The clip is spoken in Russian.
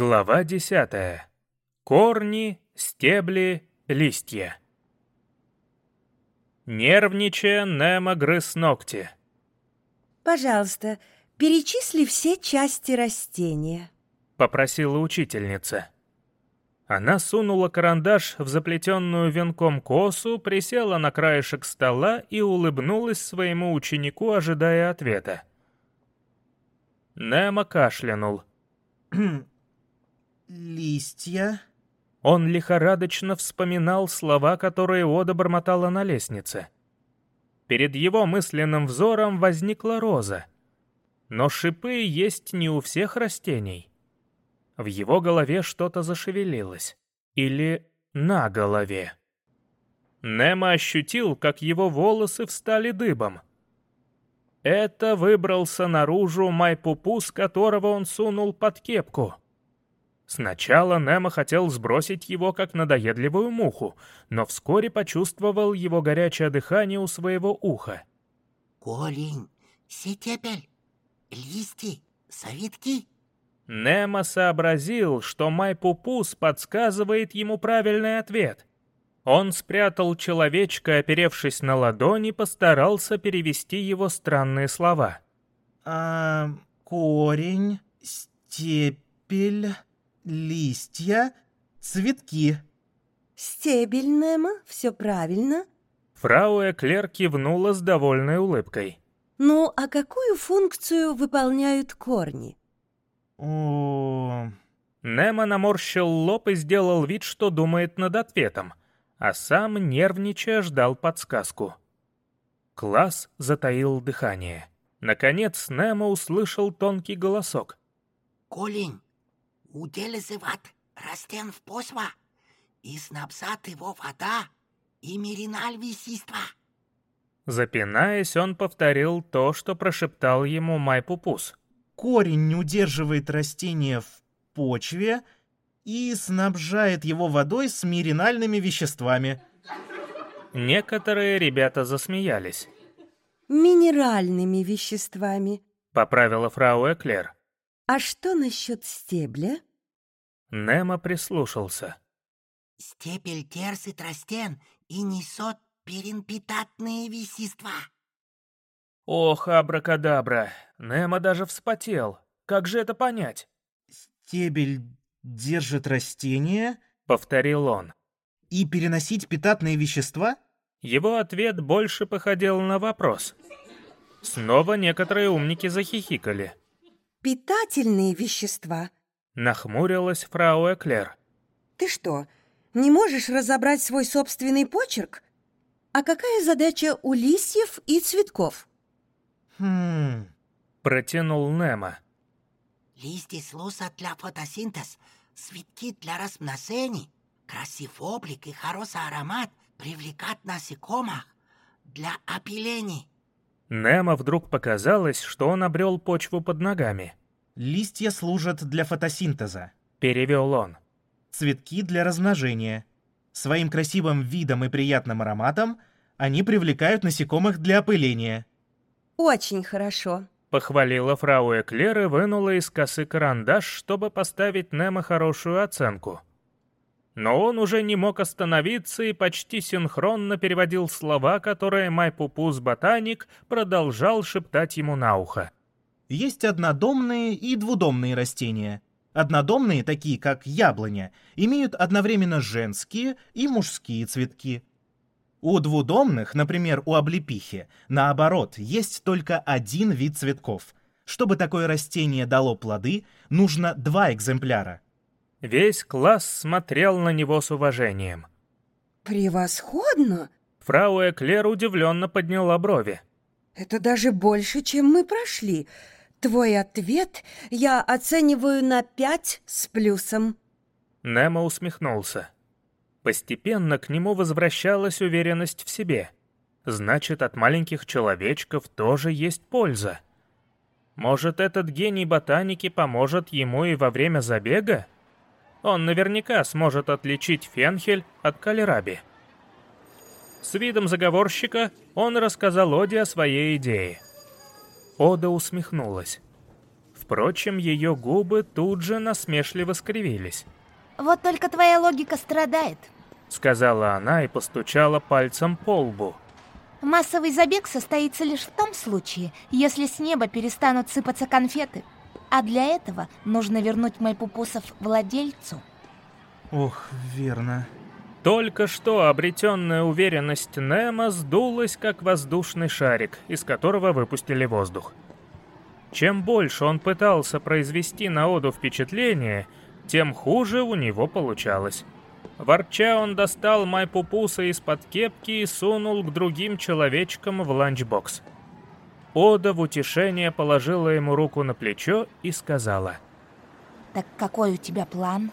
Глава 10. Корни, стебли, листья. Нервничая, Немо грыз ногти. Пожалуйста, перечисли все части растения. Попросила учительница. Она сунула карандаш в заплетенную венком косу, присела на краешек стола и улыбнулась своему ученику, ожидая ответа. Немо кашлянул. листья. Он лихорадочно вспоминал слова, которые Ода бормотала на лестнице. Перед его мысленным взором возникла роза. Но шипы есть не у всех растений. В его голове что-то зашевелилось. Или на голове. Немо ощутил, как его волосы встали дыбом. Это выбрался наружу Майпупус, которого он сунул под кепку — Сначала Немо хотел сбросить его как надоедливую муху, но вскоре почувствовал его горячее дыхание у своего уха. «Колень, сетепель, листья, совитки?» Немо сообразил, что Майпупус подсказывает ему правильный ответ. Он спрятал человечка, оперевшись на ладони, постарался перевести его странные слова. А, корень, степель листья, цветки. Стебель, Немо, все правильно. Фрау Эклер кивнула с довольной улыбкой. Ну, а какую функцию выполняют корни? О, Немо наморщил лоб и сделал вид, что думает над ответом, а сам, нервничая, ждал подсказку. Класс затаил дыхание. Наконец Немо услышал тонкий голосок. «Колень, Уделезыват растен в посва, и снабзат его вода, и мериналь висиства. Запинаясь, он повторил то, что прошептал ему Майпупус. корень удерживает растение в почве и снабжает его водой с минеральными веществами. Некоторые ребята засмеялись. Минеральными веществами. Поправила фрау Эклер. А что насчет стебля? Немо прислушался. Степель терсит растен и несет перенпитатные вещества. Ох, абракадабра, Немо даже вспотел. Как же это понять? Стебель держит растение Повторил он. и переносить питательные вещества? Его ответ больше походил на вопрос. Снова некоторые умники захихикали. Питательные вещества. Нахмурилась фрау Эклер. Ты что, не можешь разобрать свой собственный почерк? А какая задача у листьев и цветков? Хм, Протянул Немо. Листья служат для фотосинтез, цветки для размножений, красив облик и хороший аромат привлекать насекомых для опилений. Немо вдруг показалось, что он обрел почву под ногами. Листья служат для фотосинтеза, Перевел он. цветки для размножения. Своим красивым видом и приятным ароматом они привлекают насекомых для опыления. Очень хорошо. Похвалила фрау Эклер и вынула из косы карандаш, чтобы поставить Немо хорошую оценку. Но он уже не мог остановиться и почти синхронно переводил слова, которые Майпупус Ботаник продолжал шептать ему на ухо. Есть однодомные и двудомные растения. Однодомные, такие как яблоня, имеют одновременно женские и мужские цветки. У двудомных, например, у облепихи, наоборот, есть только один вид цветков. Чтобы такое растение дало плоды, нужно два экземпляра. Весь класс смотрел на него с уважением. Превосходно! Фрау Эклер удивленно подняла брови. Это даже больше, чем мы прошли. Твой ответ я оцениваю на пять с плюсом. Немо усмехнулся. Постепенно к нему возвращалась уверенность в себе. Значит, от маленьких человечков тоже есть польза. Может, этот гений ботаники поможет ему и во время забега? Он наверняка сможет отличить фенхель от калераби. С видом заговорщика он рассказал Оде о своей идее. Ода усмехнулась. Впрочем, ее губы тут же насмешливо скривились. Вот только твоя логика страдает. Сказала она и постучала пальцем по лбу. Массовый забег состоится лишь в том случае, если с неба перестанут сыпаться конфеты. А для этого нужно вернуть майпупусов владельцу. Ох, верно. Только что обретенная уверенность Немо сдулась, как воздушный шарик, из которого выпустили воздух. Чем больше он пытался произвести на Оду впечатление, тем хуже у него получалось. Ворча он достал Майпупуса из-под кепки и сунул к другим человечкам в ланчбокс. Ода в утешение положила ему руку на плечо и сказала. Так какой у тебя план?